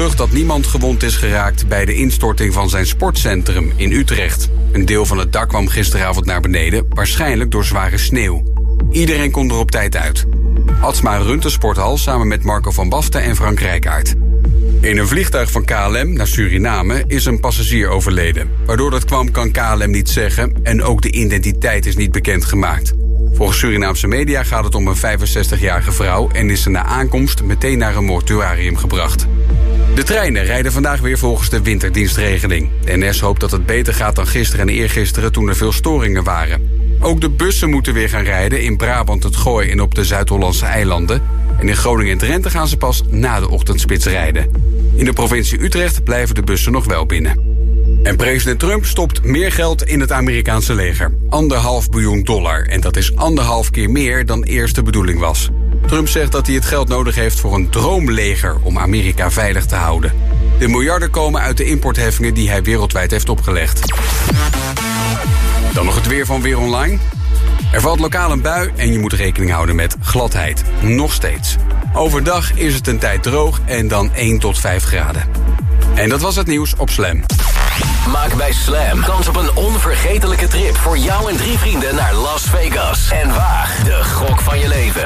dat niemand gewond is geraakt... bij de instorting van zijn sportcentrum in Utrecht. Een deel van het dak kwam gisteravond naar beneden... waarschijnlijk door zware sneeuw. Iedereen kon er op tijd uit. Atsma runt de sporthal samen met Marco van Basten en Frank Rijkaard. In een vliegtuig van KLM naar Suriname is een passagier overleden. Waardoor dat kwam kan KLM niet zeggen en ook de identiteit is niet bekendgemaakt. Volgens Surinaamse media gaat het om een 65-jarige vrouw... en is ze na aankomst meteen naar een mortuarium gebracht. De treinen rijden vandaag weer volgens de winterdienstregeling. De NS hoopt dat het beter gaat dan gisteren en eergisteren toen er veel storingen waren. Ook de bussen moeten weer gaan rijden in Brabant, het Gooi en op de Zuid-Hollandse eilanden. En in Groningen en Drenthe gaan ze pas na de ochtendspits rijden. In de provincie Utrecht blijven de bussen nog wel binnen. En president Trump stopt meer geld in het Amerikaanse leger. Anderhalf biljoen dollar. En dat is anderhalf keer meer dan eerst de bedoeling was. Trump zegt dat hij het geld nodig heeft voor een droomleger om Amerika veilig te houden. De miljarden komen uit de importheffingen die hij wereldwijd heeft opgelegd. Dan nog het weer van Weer Online. Er valt lokaal een bui en je moet rekening houden met gladheid. Nog steeds. Overdag is het een tijd droog en dan 1 tot 5 graden. En dat was het nieuws op Slam. Maak bij Slam kans op een onvergetelijke trip voor jou en drie vrienden naar Las Vegas. En waag de gok van je leven.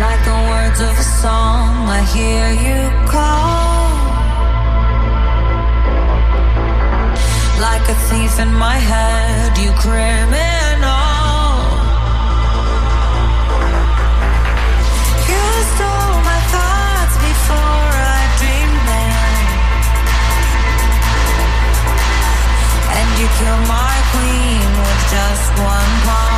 Like the words of a song, I hear you call. Like a thief in my head, you criminal. You stole my thoughts before I dreamed them. And you killed my queen with just one pawn.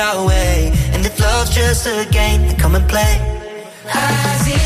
our way. And if love's just a game, then come and play. I see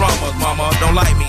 dramas, mama. Don't like me,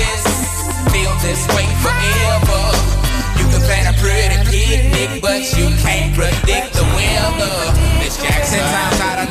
this, way forever. You can plan a pretty picnic, but you can't predict the weather. Miss Jackson, times out of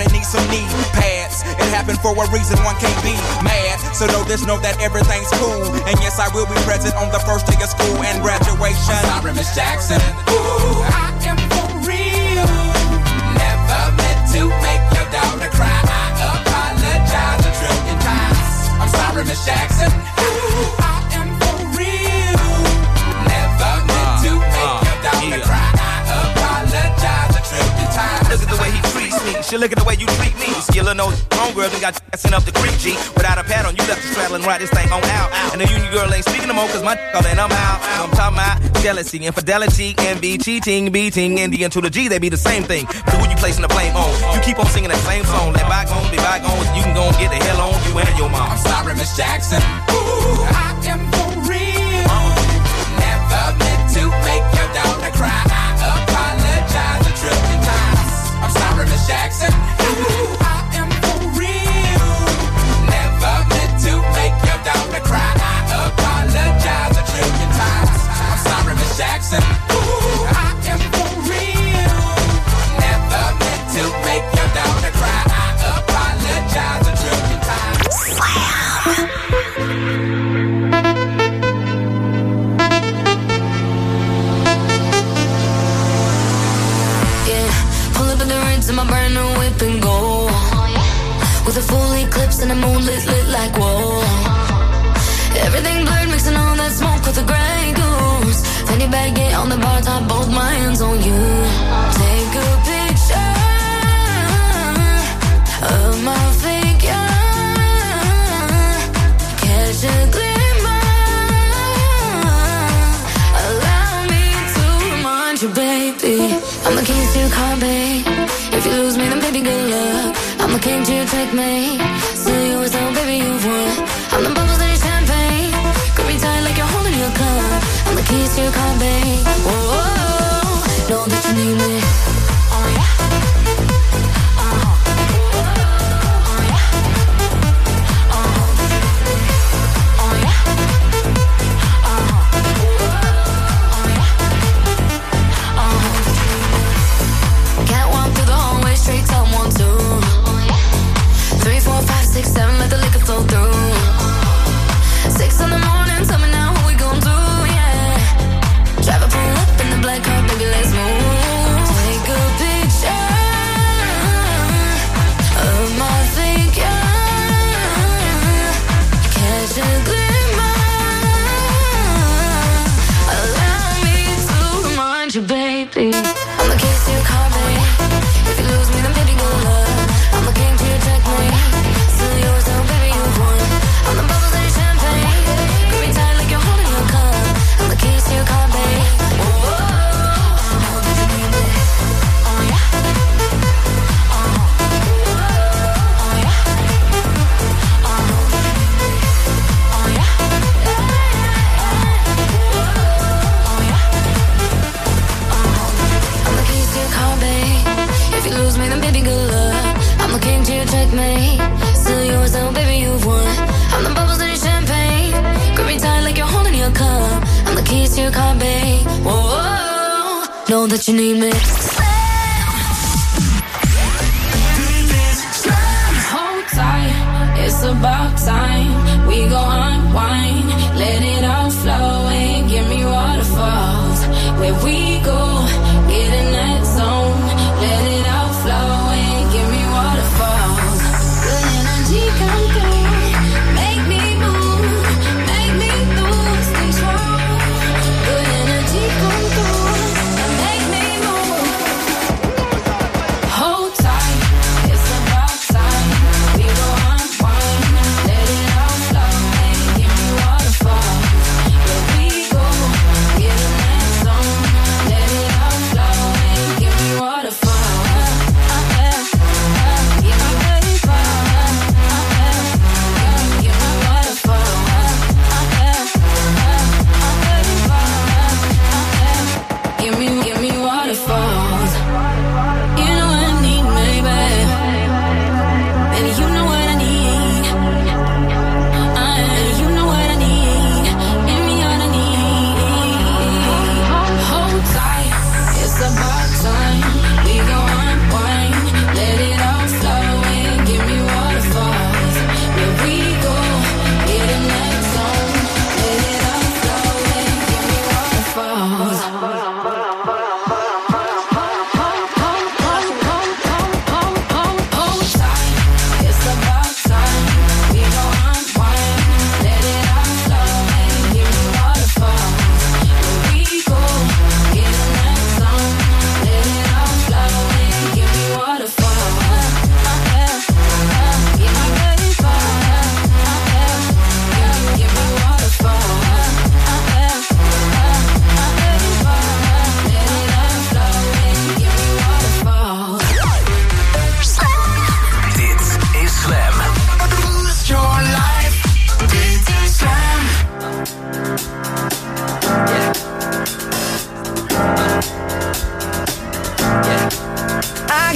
it, need some knee pads. It happened for a reason, one can't be mad. So know this, know that everything's cool. And yes, I will be present on the first day of school and graduation. I'm sorry, Miss Jackson. Ooh, I got you messing up the creek, G. Without a pad on, you left the straddle and ride this thing on out. And the union girl ain't speaking no more, cause my call and I'm out. I'm talking about jealousy, infidelity, envy, cheating, beating, and the N to the G, they be the same thing. But who you placing the blame on? You keep on singing that same song. Let bygones be bygones, you can go and get the hell on you and your mom. I'm sorry, Miss Jackson. Ooh, I am. the moon lit, lit like whoa. Everything blurred, mixing all that smoke with the Grey Goose. Fanny baguette on the bar top, both my hands on you. Take a picture of my figure. Catch a glimmer. Allow me to remind you, baby, I'm the keys to your car, babe. If you lose me, then baby, good luck. Mama, came to you take me? So you was so baby, you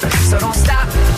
so don't stop.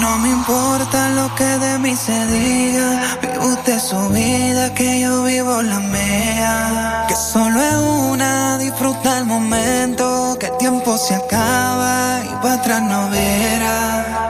No me importa lo que de mí se diga, vive usted su vida que yo vivo la mea, que solo es el momento, que el tiempo se acaba y para atrás no.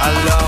alone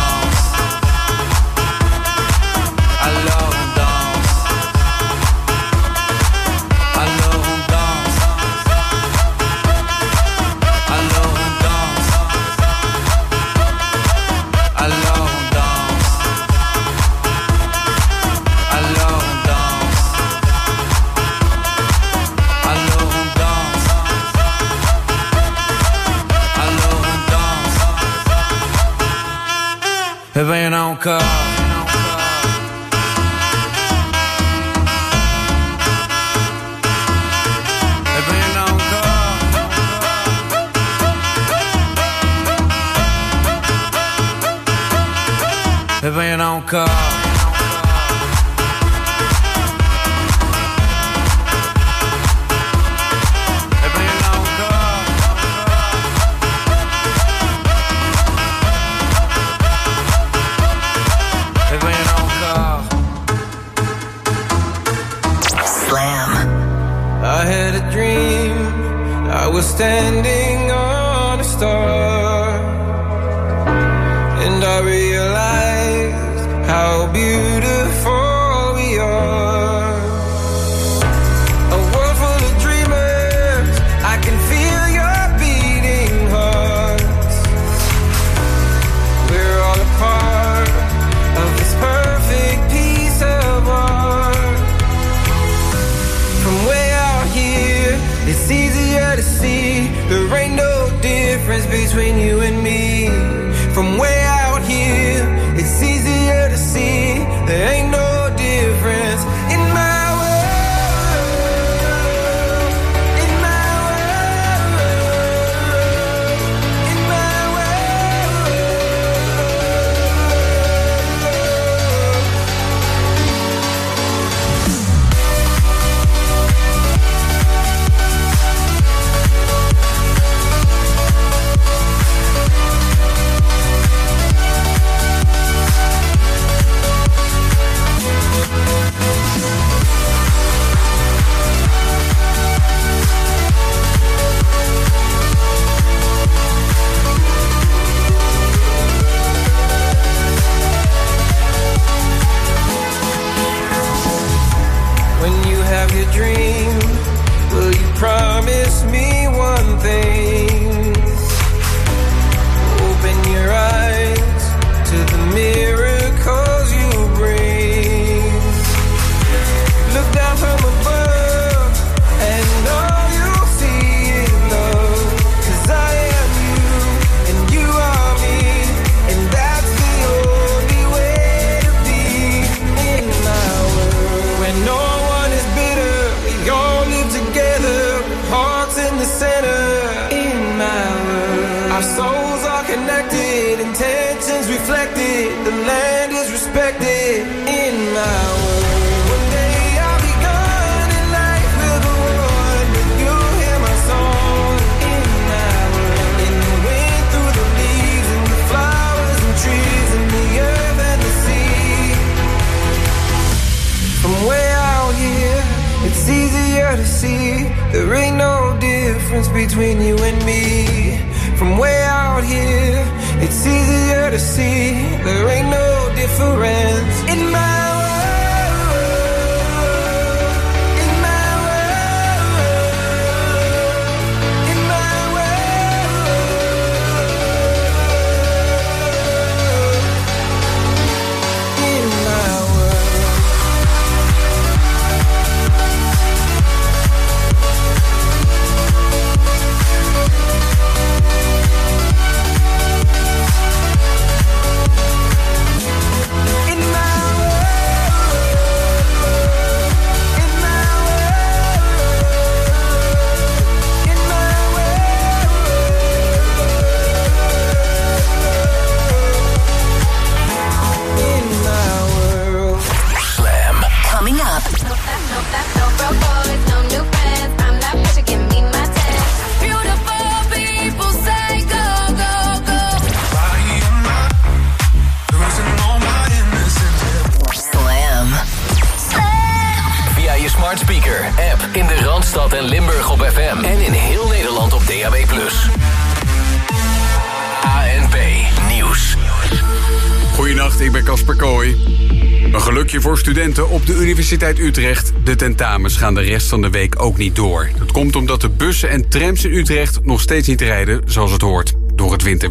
studenten op de Universiteit Utrecht. De tentamens gaan de rest van de week ook niet door. Dat komt omdat de bussen en trams in Utrecht nog steeds niet rijden zoals het hoort door het winterweer.